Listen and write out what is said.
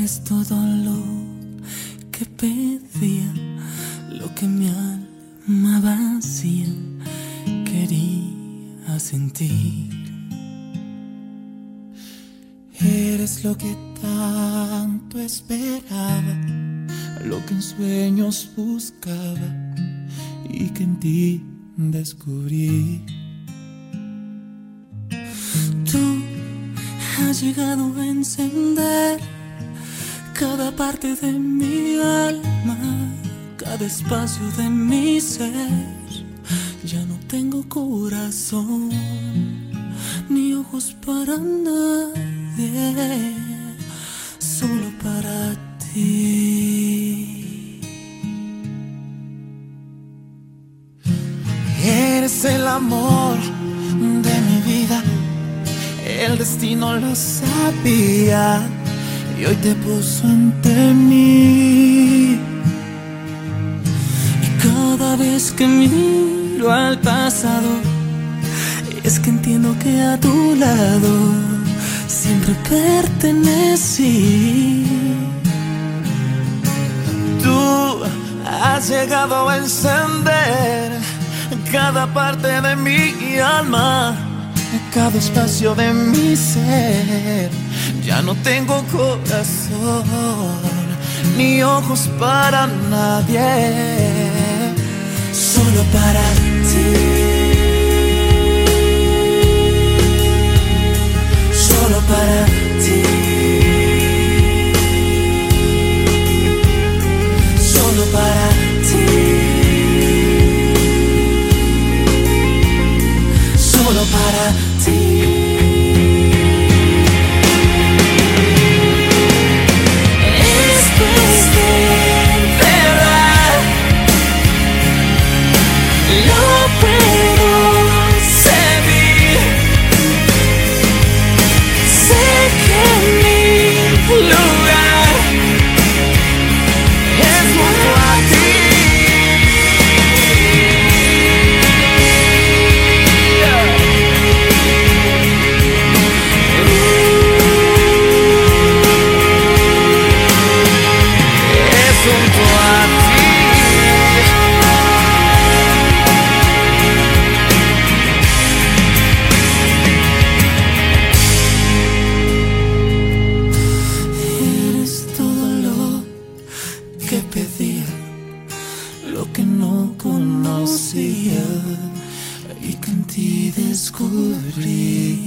Eres todo lo que pedía, lo que mi alma vacía quería sentir. Eres lo que tanto esperaba, lo que en sueños buscaba y que en ti descubrí. Tú has llegado a encender cada parte de mi alma, cada espacio de mi ser. Ya no tengo corazón ni ojos para nadie, solo para ti. Eres el amor de mi vida, el destino lo sabía y hoy te puso ante mí. Y cada vez que miro al pasado, es que entiendo que a tu lado siempre pertenecí. Tú has llegado a encender cada parte de mi alma, cada espacio de mi ser. Ya no tengo corazón ni ojos para nadie, solo para ti. No conocía y que en ti descubrí.